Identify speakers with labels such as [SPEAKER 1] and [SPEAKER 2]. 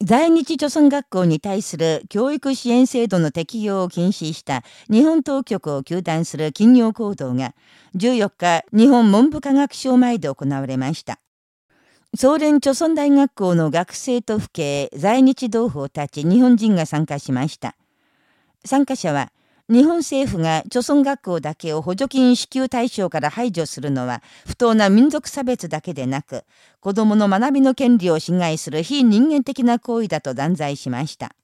[SPEAKER 1] 在日朝鮮学校に対する教育支援制度の適用を禁止した日本当局を糾弾する企業行動が14日日本文部科学省前で行われました。総連朝鮮大学校の学生と府警、在日同胞たち日本人が参加しました。参加者は、日本政府が貯村学校だけを補助金支給対象から排除するのは不当な民族差別だけでなく、子供の学びの権利を侵害する非人間的な行為だと断罪しました。